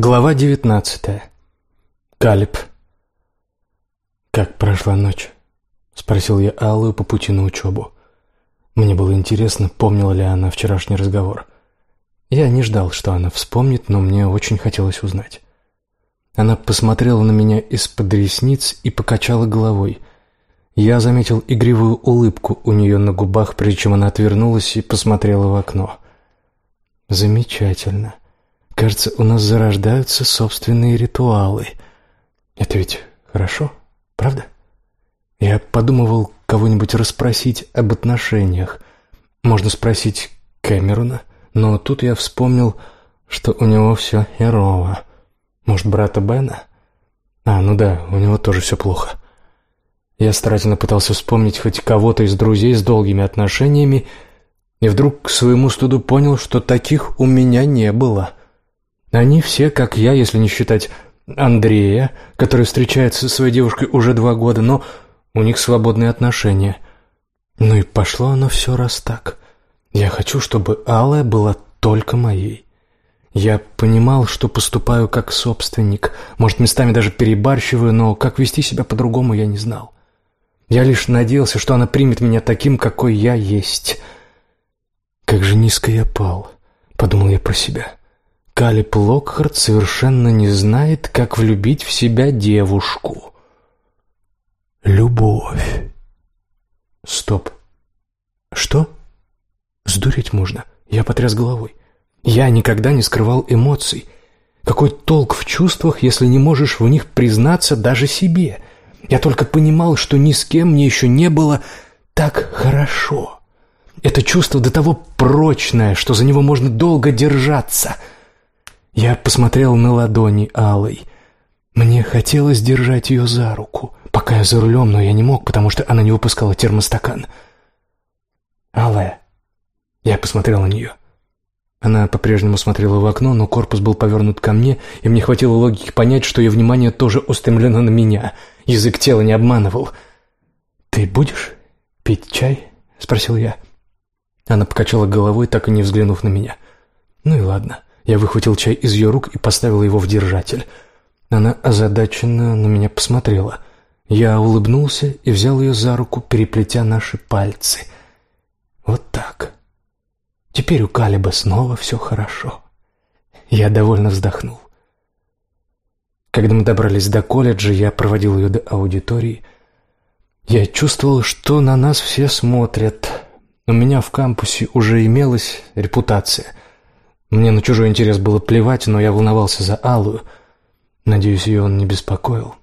Глава девятнадцатая. Калиб. «Как прошла ночь?» — спросил я Аллу по пути на учебу. Мне было интересно, помнила ли она вчерашний разговор. Я не ждал, что она вспомнит, но мне очень хотелось узнать. Она посмотрела на меня из-под ресниц и покачала головой. Я заметил игривую улыбку у нее на губах, прежде чем она отвернулась и посмотрела в окно. «Замечательно. Кажется, у нас зарождаются собственные ритуалы. Это ведь хорошо, правда?» Я подумывал кого-нибудь расспросить об отношениях. Можно спросить Кэмерона, но тут я вспомнил, что у него все херово. Может, брата Бена? А, ну да, у него тоже все плохо. Я старательно пытался вспомнить хоть кого-то из друзей с долгими отношениями, и вдруг к своему студу понял, что таких у меня не было. Они все, как я, если не считать Андрея, который встречается со своей девушкой уже два года, но у них свободные отношения. Ну и пошло оно все раз так. Я хочу, чтобы Алая была только моей. Я понимал, что поступаю как собственник, может, местами даже перебарщиваю, но как вести себя по-другому я не знал. Я лишь надеялся, что она примет меня таким, какой я есть. Как же низко я пал, подумал я про себя. Калип Локхарт совершенно не знает, как влюбить в себя девушку. Любовь. Стоп. Что? Сдуреть можно. Я потряс головой. Я никогда не скрывал эмоций. Какой толк в чувствах, если не можешь в них признаться даже себе? Я только понимал, что ни с кем мне еще не было так хорошо. Это чувство до того прочное, что за него можно долго держаться. Я посмотрел на ладони Алой. Мне хотелось держать ее за руку, пока я за рулем, но я не мог, потому что она не выпускала термостакан. «Алая». Я посмотрел на нее. Она по-прежнему смотрела в окно, но корпус был повернут ко мне, и мне хватило логики понять, что ее внимание тоже устремлено на меня. Язык тела не обманывал. «Ты будешь пить чай?» — спросил я. Она покачала головой, так и не взглянув на меня. «Ну и ладно». Я выхватил чай из ее рук и поставил его в держатель. Она озадаченно на меня посмотрела. Я улыбнулся и взял ее за руку, переплетя наши пальцы. Вот так. Теперь у Калиба снова все хорошо. Я довольно вздохнул. Когда мы добрались до колледжа, я проводил ее до аудитории. Я чувствовал, что на нас все смотрят. У меня в кампусе уже имелась репутация. Мне на чужой интерес было плевать, но я волновался за Алую. Надеюсь, ее он не беспокоил.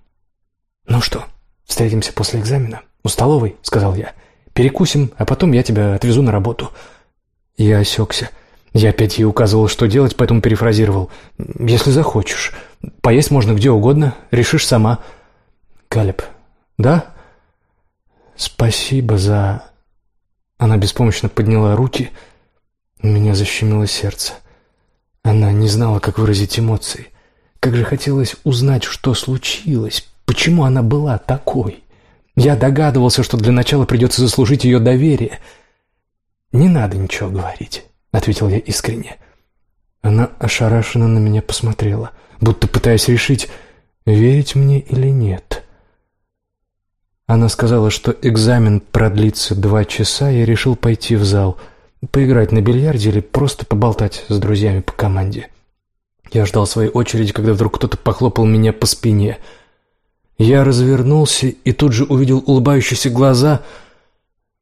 «Ну что, встретимся после экзамена? У столовой?» — сказал я. «Перекусим, а потом я тебя отвезу на работу». Я осекся. Я опять ей указывал, что делать, поэтому перефразировал. «Если захочешь. Поесть можно где угодно. Решишь сама». «Калеб, да?» «Спасибо за...» Она беспомощно подняла руки. У меня защемило сердце. Она не знала, как выразить эмоции. Как же хотелось узнать, что случилось, почему она была такой. Я догадывался, что для начала придется заслужить ее доверие — «Не надо ничего говорить», — ответил я искренне. Она ошарашенно на меня посмотрела, будто пытаясь решить, верить мне или нет. Она сказала, что экзамен продлится два часа, и решил пойти в зал, поиграть на бильярде или просто поболтать с друзьями по команде. Я ждал своей очереди, когда вдруг кто-то похлопал меня по спине. Я развернулся и тут же увидел улыбающиеся глаза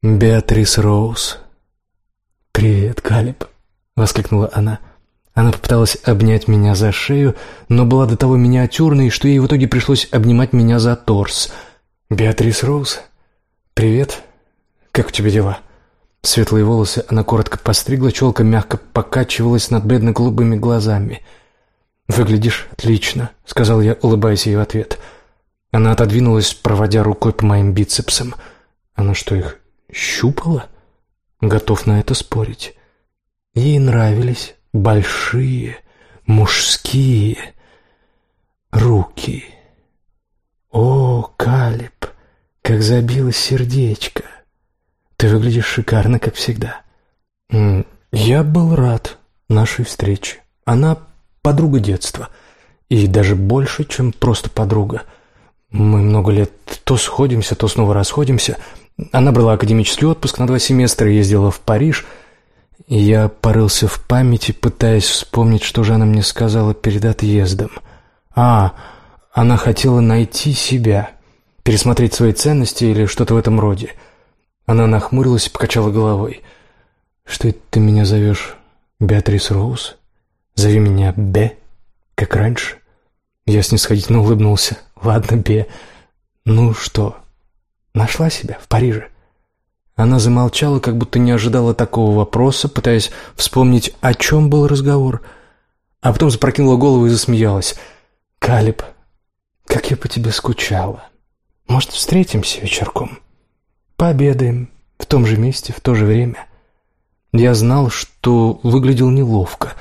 Беатрис Роуз. «Привет, Калиб!» — воскликнула она. Она попыталась обнять меня за шею, но была до того миниатюрной, что ей в итоге пришлось обнимать меня за торс. «Беатрис Роуз? Привет. Как у тебя дела?» Светлые волосы она коротко постригла, челка мягко покачивалась над бледно-голубыми глазами. «Выглядишь отлично», — сказал я, улыбаясь ей в ответ. Она отодвинулась, проводя рукой по моим бицепсам. Она что, их щупала?» Готов на это спорить. Ей нравились большие мужские руки. О, Калиб, как забилось сердечко. Ты выглядишь шикарно, как всегда. Я был рад нашей встрече. Она подруга детства. И даже больше, чем просто подруга. Мы много лет то сходимся, то снова расходимся. Она брала академический отпуск на два семестра и ездила в Париж. Я порылся в памяти, пытаясь вспомнить, что же она мне сказала перед отъездом. А, она хотела найти себя, пересмотреть свои ценности или что-то в этом роде. Она нахмурилась и покачала головой. «Что это ты меня зовешь? Беатрис Роуз? Зови меня Бе, как раньше». Я снисходительно улыбнулся. «Ладно, Бе. Ну что, нашла себя в Париже?» Она замолчала, как будто не ожидала такого вопроса, пытаясь вспомнить, о чем был разговор, а потом запрокинула голову и засмеялась. «Калиб, как я по тебе скучала. Может, встретимся вечерком? Пообедаем в том же месте, в то же время». Я знал, что выглядел неловко.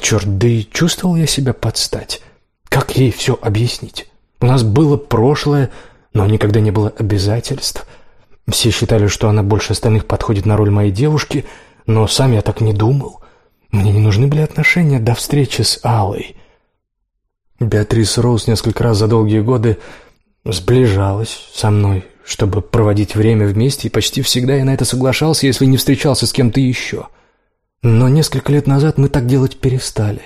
Черт, да и чувствовал я себя под стать. Как ей все объяснить? У нас было прошлое, но никогда не было обязательств. Все считали, что она больше остальных подходит на роль моей девушки, но сам я так не думал. Мне не нужны были отношения до встречи с Алой. Беатрис Роуз несколько раз за долгие годы сближалась со мной, чтобы проводить время вместе, и почти всегда я на это соглашался, если не встречался с кем-то еще. Но несколько лет назад мы так делать перестали,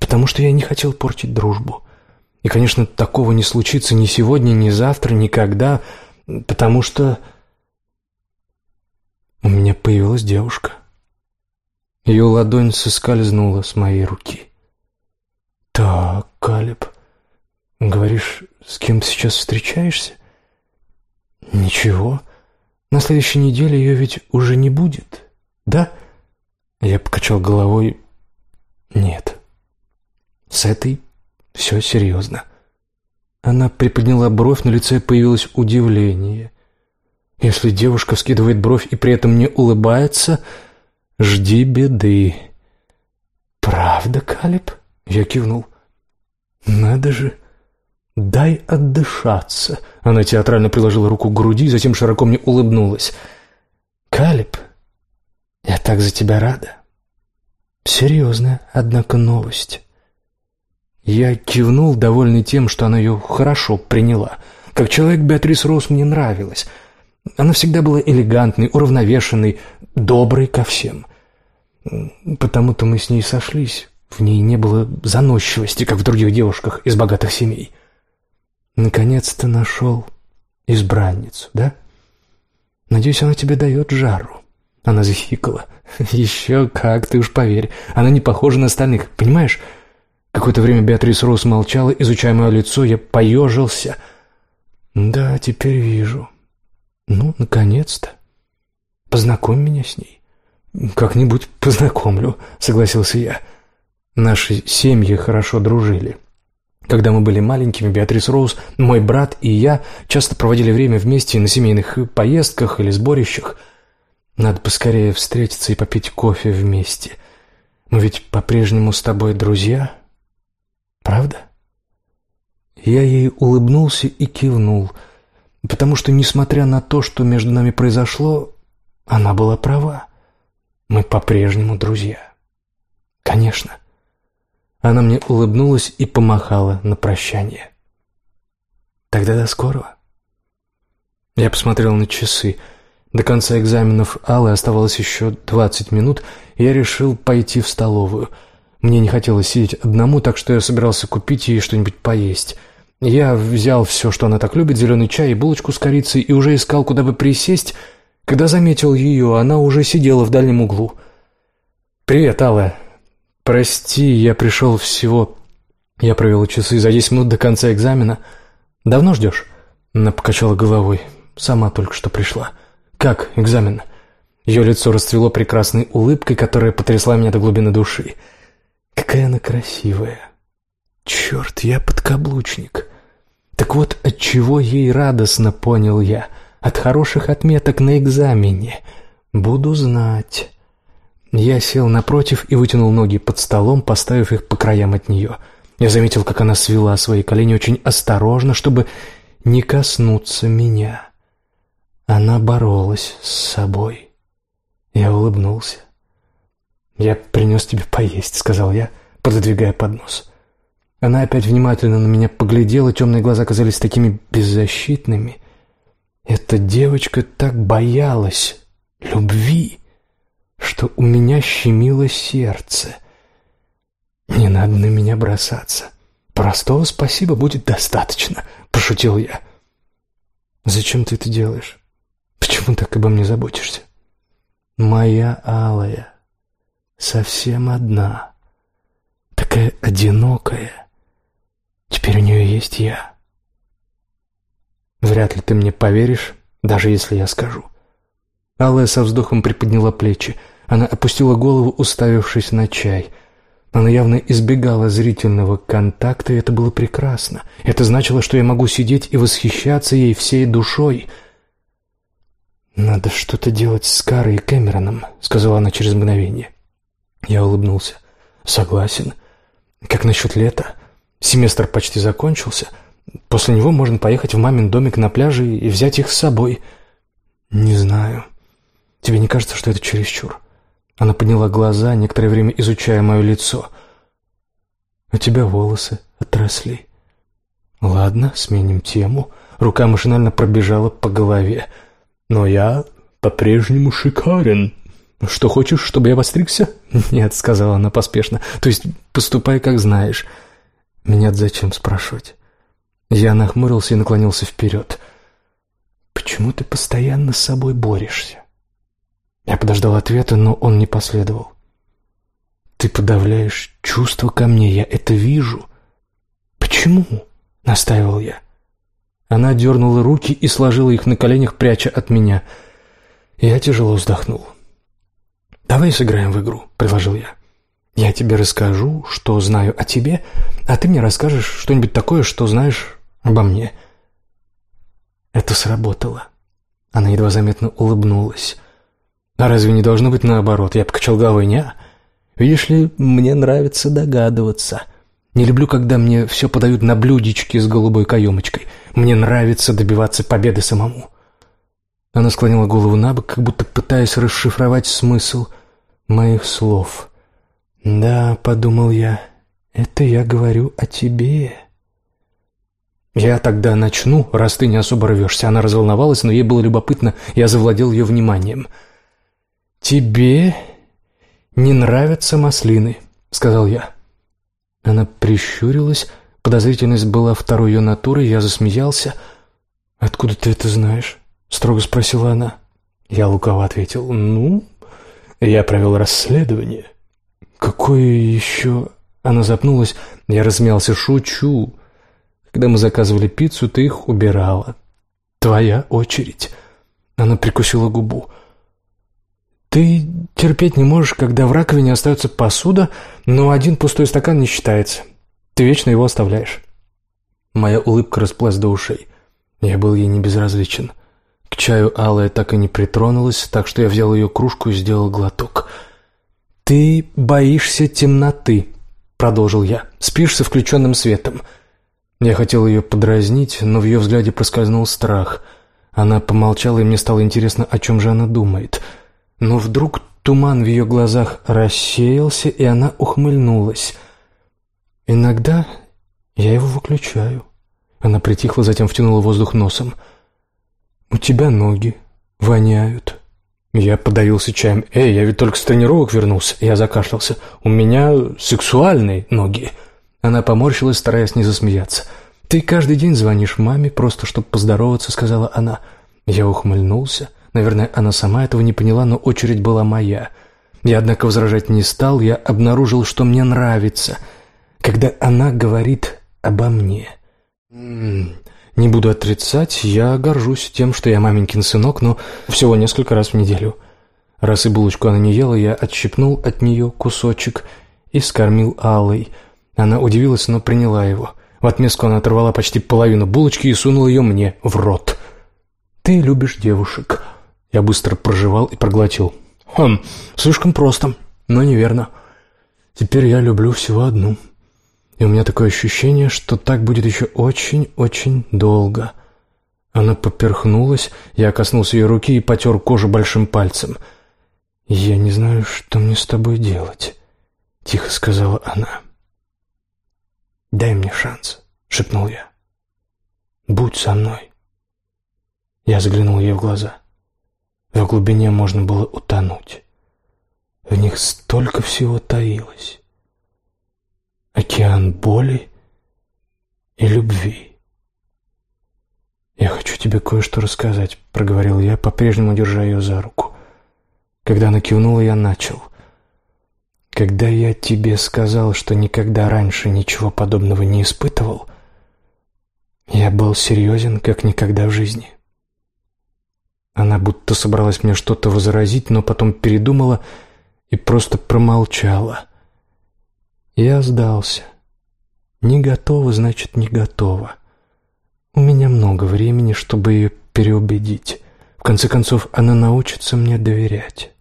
потому что я не хотел портить дружбу. И, конечно, такого не случится ни сегодня, ни завтра, никогда, потому что у меня появилась девушка. Ее ладонь соскользнула с моей руки. «Так, Калеб, говоришь, с кем ты сейчас встречаешься?» «Ничего. На следующей неделе ее ведь уже не будет, да?» Я покачал головой. «Нет. С этой все серьезно». Она приподняла бровь, на лице появилось удивление. Если девушка вскидывает бровь и при этом не улыбается, жди беды. «Правда, Калиб?» — я кивнул. «Надо же! Дай отдышаться!» Она театрально приложила руку к груди, затем широко мне улыбнулась. «Калиб, я так за тебя рада. Серьезная, однако, новость». Я кивнул, довольный тем, что она ее хорошо приняла. Как человек Беатрис Роуз мне нравилась — она всегда была элегантной, уравновешенной, доброй ко всем. Потому-то мы с ней сошлись. В ней не было заносчивости, как в других девушках из богатых семей. Наконец-то нашел избранницу, да? Надеюсь, она тебе дает жару. Она захикала. Еще как, ты уж поверь. Она не похожа на остальных, понимаешь? Какое-то время Беатрис Рос молчала, изучая мое лицо, я поежился. Да, теперь вижу. «Ну, наконец-то. Познакомь меня с ней». «Как-нибудь познакомлю», — согласился я. Наши семьи хорошо дружили. Когда мы были маленькими, Беатрис Роуз, мой брат и я часто проводили время вместе на семейных поездках или сборищах. Надо поскорее встретиться и попить кофе вместе. Мы ведь по-прежнему с тобой друзья, правда? Я ей улыбнулся и кивнул — Потому что, несмотря на то, что между нами произошло, она была права. Мы по-прежнему друзья. Конечно. Она мне улыбнулась и помахала на прощание. Тогда до скорого. Я посмотрел на часы. До конца экзаменов Аллы оставалось еще двадцать минут, и я решил пойти в столовую. Мне не хотелось сидеть одному, так что я собирался купить ей что-нибудь поесть — я взял все, что она так любит, зеленый чай и булочку с корицей, и уже искал, куда бы присесть, когда заметил ее, она уже сидела в дальнем углу. «Привет, Алла. Прости, я пришел всего...» Я провел часы за десять минут до конца экзамена. «Давно ждешь?» Она покачала головой. «Сама только что пришла». «Как экзамен?» Ее лицо расцвело прекрасной улыбкой, которая потрясла меня до глубины души. «Какая она красивая!» «Черт, я подкаблучник!» Так вот, от чего ей радостно, понял я. От хороших отметок на экзамене. Буду знать. Я сел напротив и вытянул ноги под столом, поставив их по краям от нее. Я заметил, как она свела свои колени очень осторожно, чтобы не коснуться меня. Она боролась с собой. Я улыбнулся. «Я принес тебе поесть», — сказал я, пододвигая поднос. Она опять внимательно на меня поглядела, темные глаза казались такими беззащитными. Эта девочка так боялась любви, что у меня щемило сердце. «Не надо на меня бросаться. Простого спасибо будет достаточно», — пошутил я. «Зачем ты это делаешь? Почему так обо мне заботишься?» «Моя алая совсем одна, такая одинокая». Теперь у нее есть я. Вряд ли ты мне поверишь, даже если я скажу. Алая со вздохом приподняла плечи. Она опустила голову, уставившись на чай. Она явно избегала зрительного контакта, и это было прекрасно. Это значило, что я могу сидеть и восхищаться ей всей душой. «Надо что-то делать с Карой и Кэмероном», — сказала она через мгновение. Я улыбнулся. «Согласен. Как насчет лета? Семестр почти закончился. После него можно поехать в мамин домик на пляже и взять их с собой. Не знаю. Тебе не кажется, что это чересчур? Она подняла глаза, некоторое время изучая мое лицо. У тебя волосы отросли. Ладно, сменим тему. Рука машинально пробежала по голове. Но я по-прежнему шикарен. Что хочешь, чтобы я постригся? Нет, сказала она поспешно. То есть поступай, как знаешь. Меня зачем спрашивать? Я нахмурился и наклонился вперед. «Почему ты постоянно с собой борешься?» Я подождал ответа, но он не последовал. «Ты подавляешь чувства ко мне, я это вижу». «Почему?» — настаивал я. Она дернула руки и сложила их на коленях, пряча от меня. Я тяжело вздохнул. «Давай сыграем в игру», — предложил я. Я тебе расскажу, что знаю о тебе, а ты мне расскажешь что-нибудь такое, что знаешь обо мне». Это сработало. Она едва заметно улыбнулась. «А разве не должно быть наоборот?» Я покачал головой. «Не, видишь ли, мне нравится догадываться. Не люблю, когда мне все подают на блюдечке с голубой каемочкой. Мне нравится добиваться победы самому». Она склонила голову на бок, как будто пытаясь расшифровать смысл моих слов. «Да», — подумал я, — «это я говорю о тебе». «Я тогда начну, раз ты не особо рвешься». Она разволновалась, но ей было любопытно, я завладел ее вниманием. «Тебе не нравятся маслины», — сказал я. Она прищурилась, подозрительность была второй ее натурой, я засмеялся. «Откуда ты это знаешь?» — строго спросила она. Я лукаво ответил, «Ну, я провел расследование». «Какое еще...» Она запнулась. Я размялся. «Шучу. Когда мы заказывали пиццу, ты их убирала. Твоя очередь». Она прикусила губу. «Ты терпеть не можешь, когда в раковине остается посуда, но один пустой стакан не считается. Ты вечно его оставляешь». Моя улыбка расплылась до ушей. Я был ей не безразличен. К чаю Алая так и не притронулась, так что я взял ее кружку и сделал глоток — «Ты боишься темноты», — продолжил я. «Спишь со включенным светом». Я хотел ее подразнить, но в ее взгляде проскользнул страх. Она помолчала, и мне стало интересно, о чем же она думает. Но вдруг туман в ее глазах рассеялся, и она ухмыльнулась. «Иногда я его выключаю». Она притихла, затем втянула воздух носом. «У тебя ноги воняют». Я подавился чаем. «Эй, я ведь только с тренировок вернулся». Я закашлялся. «У меня сексуальные ноги». Она поморщилась, стараясь не засмеяться. «Ты каждый день звонишь маме, просто чтобы поздороваться», — сказала она. Я ухмыльнулся. Наверное, она сама этого не поняла, но очередь была моя. Я, однако, возражать не стал. Я обнаружил, что мне нравится, когда она говорит обо мне. Не буду отрицать, я горжусь тем, что я маменькин сынок, но всего несколько раз в неделю. Раз и булочку она не ела, я отщипнул от нее кусочек и скормил Аллой. Она удивилась, но приняла его. В отместку она оторвала почти половину булочки и сунула ее мне в рот. «Ты любишь девушек». Я быстро проживал и проглотил. «Хм, слишком просто, но неверно. Теперь я люблю всего одну» и у меня такое ощущение, что так будет еще очень-очень долго. Она поперхнулась, я коснулся ее руки и потер кожу большим пальцем. «Я не знаю, что мне с тобой делать», — тихо сказала она. «Дай мне шанс», — шепнул я. «Будь со мной». Я заглянул ей в глаза. В глубине можно было утонуть. В них столько всего таилось. Океан боли и любви. «Я хочу тебе кое-что рассказать», — проговорил я, по-прежнему держа ее за руку. Когда она кивнула, я начал. «Когда я тебе сказал, что никогда раньше ничего подобного не испытывал, я был серьезен, как никогда в жизни». Она будто собралась мне что-то возразить, но потом передумала и просто промолчала. Я сдался. Не готова, значит, не готова. У меня много времени, чтобы ее переубедить. В конце концов, она научится мне доверять.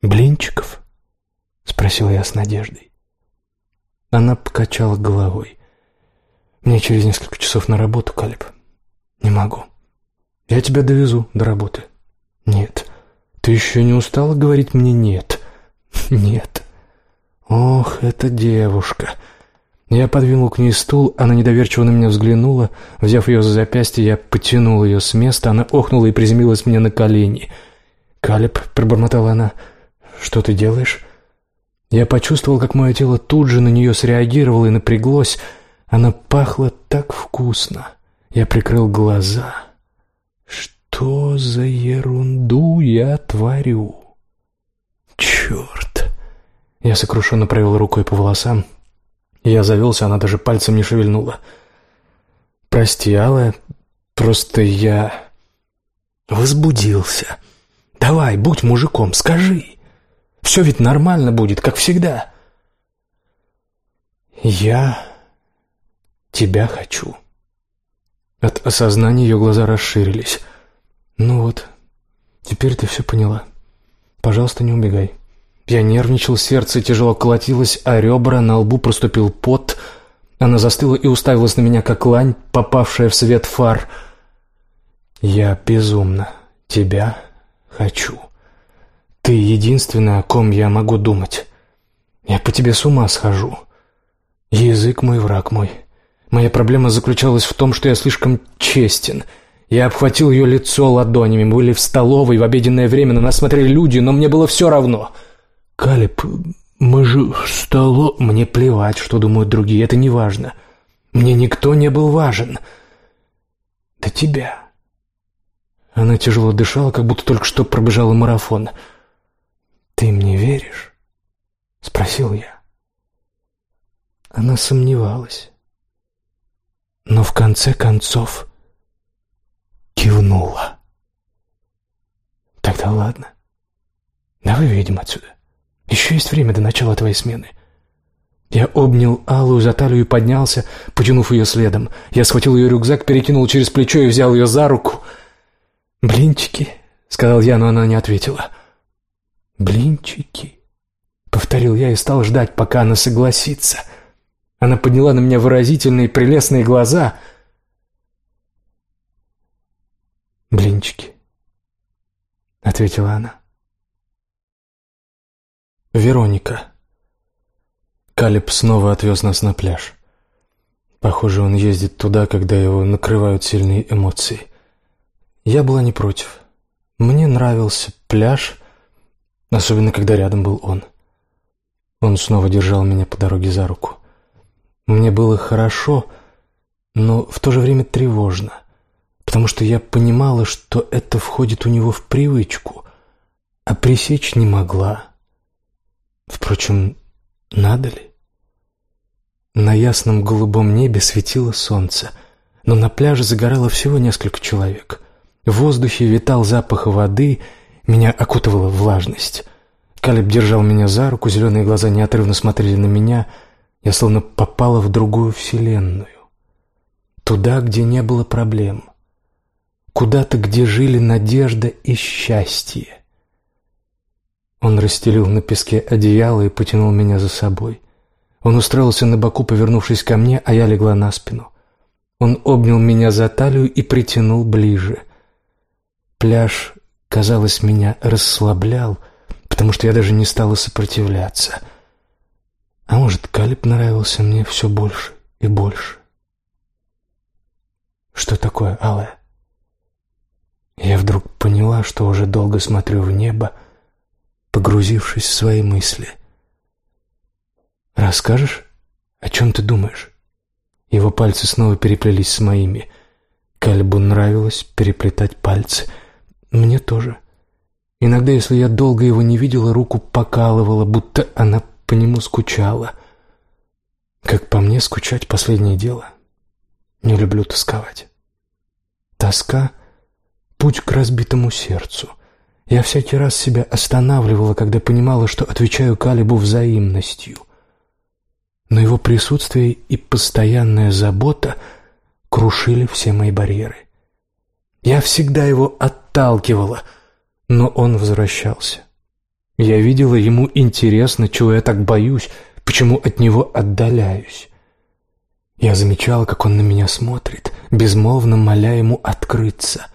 «Блинчиков?» — спросил я с надеждой. Она покачала головой. «Мне через несколько часов на работу, Калиб. Не могу. Я тебя довезу до работы». «Нет. Ты еще не устала говорить мне «нет»?» «Нет». «Ох, эта девушка!» Я подвинул к ней стул, она недоверчиво на меня взглянула. Взяв ее за запястье, я потянул ее с места, она охнула и приземлилась мне на колени. «Калеб», — пробормотала она, — «что ты делаешь?» Я почувствовал, как мое тело тут же на нее среагировало и напряглось. Она пахла так вкусно. Я прикрыл глаза. «Что за ерунду я творю?» «Черт!» Я сокрушенно провел рукой по волосам. Я завелся, она даже пальцем не шевельнула. «Прости, Алла, просто я...» Возбудился. «Давай, будь мужиком, скажи. Все ведь нормально будет, как всегда». «Я тебя хочу». От осознания ее глаза расширились. «Ну вот, теперь ты все поняла. Пожалуйста, не убегай». Я нервничал, сердце тяжело колотилось, а ребра, на лбу проступил пот. Она застыла и уставилась на меня, как лань, попавшая в свет фар. «Я безумно тебя хочу. Ты единственная, о ком я могу думать. Я по тебе с ума схожу. Язык мой, враг мой. Моя проблема заключалась в том, что я слишком честен». Я обхватил ее лицо ладонями. Мы были в столовой в обеденное время, на нас смотрели люди, но мне было все равно. «Калеб, мы же стало...» «Мне плевать, что думают другие, это не важно. Мне никто не был важен. До тебя». Она тяжело дышала, как будто только что пробежала марафон. «Ты мне веришь?» — спросил я. Она сомневалась. Но в конце концов кивнула. «Тогда ладно. Давай выйдем отсюда». Еще есть время до начала твоей смены. Я обнял Аллу за талию и поднялся, потянув ее следом. Я схватил ее рюкзак, перекинул через плечо и взял ее за руку. «Блинчики», — сказал я, но она не ответила. «Блинчики», — повторил я и стал ждать, пока она согласится. Она подняла на меня выразительные прелестные глаза. «Блинчики», — ответила она. Вероника. Калиб снова отвез нас на пляж. Похоже, он ездит туда, когда его накрывают сильные эмоции. Я была не против. Мне нравился пляж, особенно когда рядом был он. Он снова держал меня по дороге за руку. Мне было хорошо, но в то же время тревожно, потому что я понимала, что это входит у него в привычку, а пресечь не могла. Впрочем, надо ли? На ясном голубом небе светило солнце, но на пляже загорало всего несколько человек. В воздухе витал запах воды, меня окутывала влажность. Калиб держал меня за руку, зеленые глаза неотрывно смотрели на меня. Я словно попала в другую вселенную. Туда, где не было проблем. Куда-то, где жили надежда и счастье. Он расстелил на песке одеяло и потянул меня за собой. Он устроился на боку, повернувшись ко мне, а я легла на спину. Он обнял меня за талию и притянул ближе. Пляж, казалось, меня расслаблял, потому что я даже не стала сопротивляться. А может, Калиб нравился мне все больше и больше. Что такое алая? Я вдруг поняла, что уже долго смотрю в небо, погрузившись в свои мысли. «Расскажешь, о чем ты думаешь?» Его пальцы снова переплелись с моими. Кальбу нравилось переплетать пальцы. Мне тоже. Иногда, если я долго его не видела, руку покалывала, будто она по нему скучала. Как по мне, скучать — последнее дело. Не люблю тосковать. Тоска — путь к разбитому сердцу. Я всякий раз себя останавливала, когда понимала, что отвечаю Калибу взаимностью. Но его присутствие и постоянная забота крушили все мои барьеры. Я всегда его отталкивала, но он возвращался. Я видела, ему интересно, чего я так боюсь, почему от него отдаляюсь. Я замечала, как он на меня смотрит, безмолвно моля ему открыться.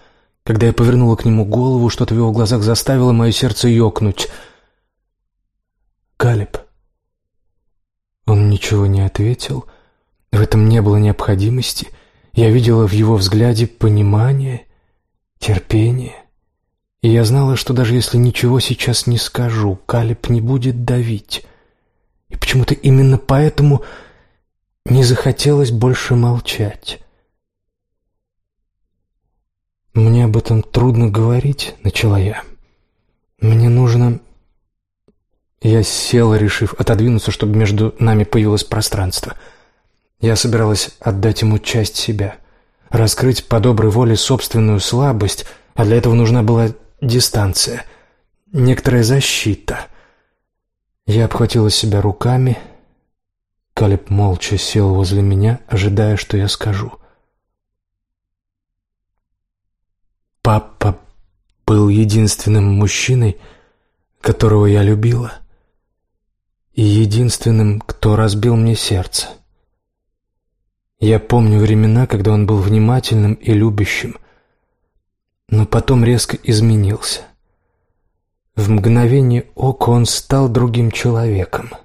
Когда я повернула к нему голову, что-то в его глазах заставило мое сердце ёкнуть. «Калеб». Он ничего не ответил. В этом не было необходимости. Я видела в его взгляде понимание, терпение. И я знала, что даже если ничего сейчас не скажу, Калеб не будет давить. И почему-то именно поэтому не захотелось больше молчать. «Мне об этом трудно говорить», — начала я. «Мне нужно...» Я села, решив отодвинуться, чтобы между нами появилось пространство. Я собиралась отдать ему часть себя, раскрыть по доброй воле собственную слабость, а для этого нужна была дистанция, некоторая защита. Я обхватила себя руками, — Калиб молча сел возле меня, ожидая, что я скажу. Папа был единственным мужчиной, которого я любила, и единственным, кто разбил мне сердце. Я помню времена, когда он был внимательным и любящим, но потом резко изменился. В мгновение ока он стал другим человеком —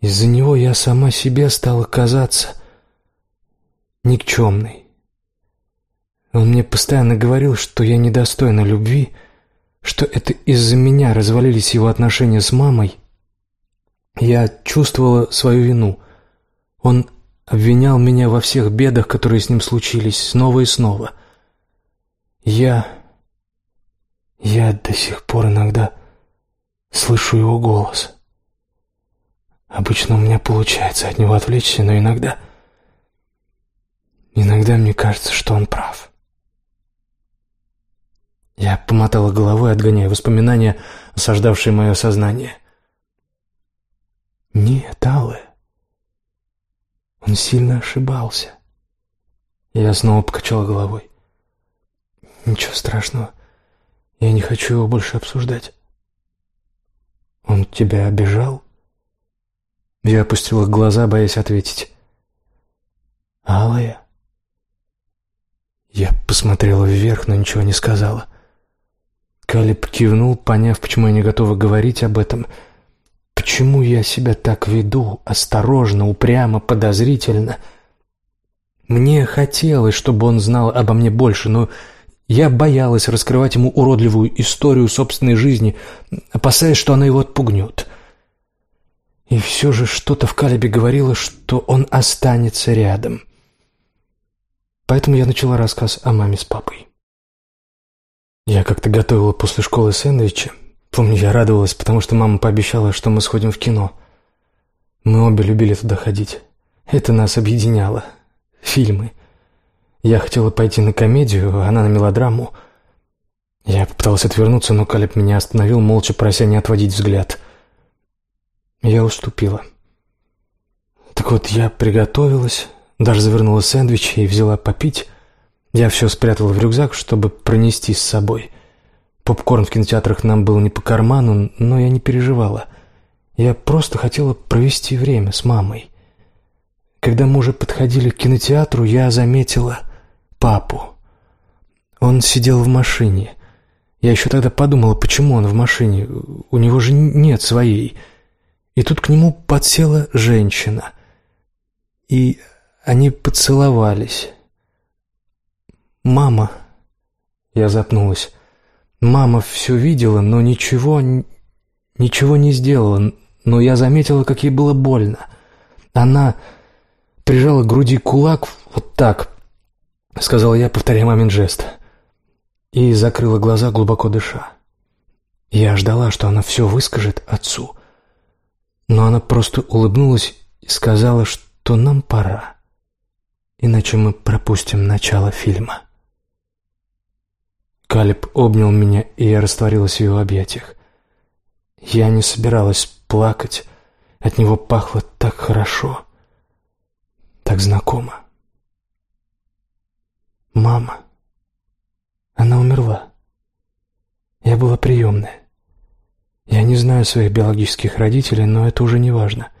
из-за него я сама себе стала казаться никчемной. Он мне постоянно говорил, что я недостойна любви, что это из-за меня развалились его отношения с мамой. Я чувствовала свою вину. Он обвинял меня во всех бедах, которые с ним случились, снова и снова. Я... Я до сих пор иногда слышу его голос. Обычно у меня получается от него отвлечься, но иногда... Иногда мне кажется, что он прав. Я помотала головой, отгоняя воспоминания, осаждавшие мое сознание. Нет, Алле. Он сильно ошибался. Я снова покачала головой. Ничего страшного. Я не хочу его больше обсуждать. Он тебя обижал? Я опустила глаза, боясь ответить. «Алая?» Я посмотрела вверх, но ничего не сказала. Калиб кивнул, поняв, почему я не готова говорить об этом. Почему я себя так веду, осторожно, упрямо, подозрительно? Мне хотелось, чтобы он знал обо мне больше, но я боялась раскрывать ему уродливую историю собственной жизни, опасаясь, что она его отпугнет. И все же что-то в Калибе говорило, что он останется рядом. Поэтому я начала рассказ о маме с папой. Я как-то готовила после школы сэндвичи. Помню, я радовалась, потому что мама пообещала, что мы сходим в кино. Мы обе любили туда ходить. Это нас объединяло. Фильмы. Я хотела пойти на комедию, она на мелодраму. Я попыталась отвернуться, но Калиб меня остановил, молча прося не отводить взгляд. Я уступила. Так вот, я приготовилась, даже завернула сэндвичи и взяла попить. Я все спрятала в рюкзак, чтобы пронести с собой. Попкорн в кинотеатрах нам был не по карману, но я не переживала. Я просто хотела провести время с мамой. Когда мы уже подходили к кинотеатру, я заметила папу. Он сидел в машине. Я еще тогда подумала, почему он в машине. У него же нет своей. И тут к нему подсела женщина. И они поцеловались. «Мама...» Я запнулась. «Мама все видела, но ничего... ничего не сделала. Но я заметила, как ей было больно. Она прижала к груди кулак вот так, — сказал я, повторяя мамин жест. И закрыла глаза, глубоко дыша. Я ждала, что она все выскажет отцу. Но она просто улыбнулась и сказала, что нам пора. Иначе мы пропустим начало фильма. Калиб обнял меня, и я растворилась в его объятиях. Я не собиралась плакать. От него пахло так хорошо, так знакомо. Мама. Она умерла. Я была приемная. Я не знаю своих биологических родителей, но это уже не важно.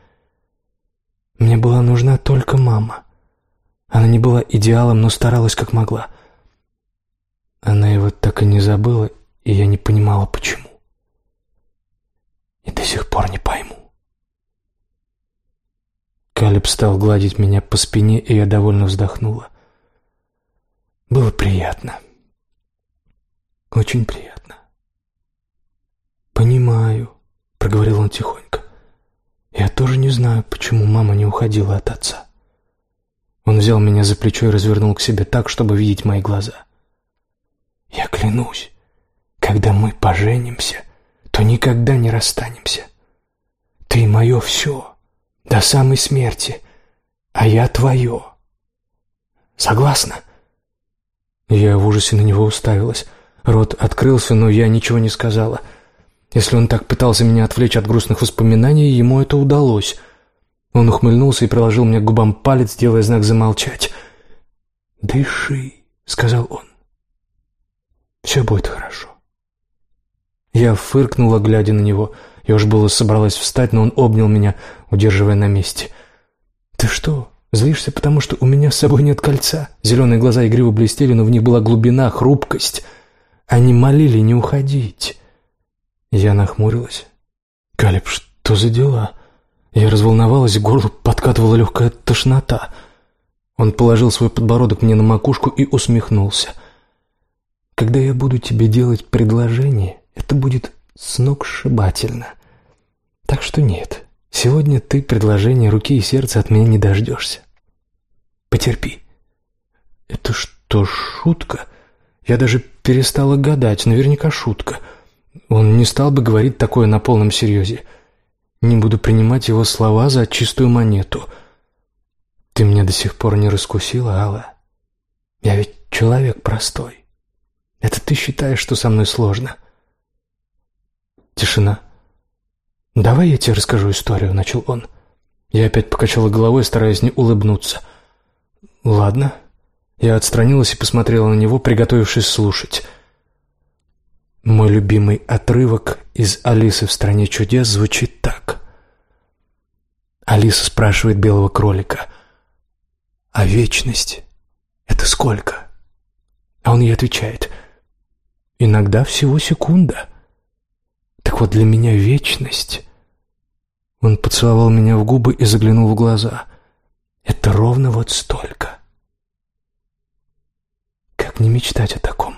Мне была нужна только мама. Она не была идеалом, но старалась как могла. Она его так и не забыла, и я не понимала, почему. И до сих пор не пойму. Калиб стал гладить меня по спине, и я довольно вздохнула. Было приятно. Очень приятно. «Понимаю», — проговорил он тихонько. «Я тоже не знаю, почему мама не уходила от отца». Он взял меня за плечо и развернул к себе так, чтобы видеть мои глаза. «Я клянусь, когда мы поженимся, то никогда не расстанемся. Ты мое все, до самой смерти, а я твое. Согласна?» Я в ужасе на него уставилась. Рот открылся, но я ничего не сказала. Если он так пытался меня отвлечь от грустных воспоминаний, ему это удалось. Он ухмыльнулся и приложил мне к губам палец, делая знак замолчать. «Дыши», — сказал он. «Все будет хорошо». Я фыркнула, глядя на него. Я уж было собралась встать, но он обнял меня, удерживая на месте. «Ты что, Злишься, потому что у меня с собой нет кольца. Зеленые глаза игриво блестели, но в них была глубина, хрупкость. Они молили не уходить. Я нахмурилась. «Калеб, что за дела?» Я разволновалась, к горлу подкатывала легкая тошнота. Он положил свой подбородок мне на макушку и усмехнулся. «Когда я буду тебе делать предложение, это будет сногсшибательно. Так что нет, Сегодня ты предложения руки и сердца от меня не дождешься. Потерпи. Это что, шутка? Я даже перестала гадать, наверняка шутка. Он не стал бы говорить такое на полном серьезе. Не буду принимать его слова за чистую монету. Ты меня до сих пор не раскусила, Алла. Я ведь человек простой. Это ты считаешь, что со мной сложно? Тишина. «Давай я тебе расскажу историю», — начал он. Я опять покачала головой, стараясь не улыбнуться. «Ладно». Я отстранилась и посмотрела на него, приготовившись слушать. Мой любимый отрывок из «Алисы в стране чудес» звучит так. Алиса спрашивает белого кролика, «А вечность — это сколько?» А он ей отвечает, «Иногда всего секунда». Так вот, для меня вечность он поцеловал меня в губы и заглянул в глаза. «Это ровно вот столько». Как не мечтать о таком?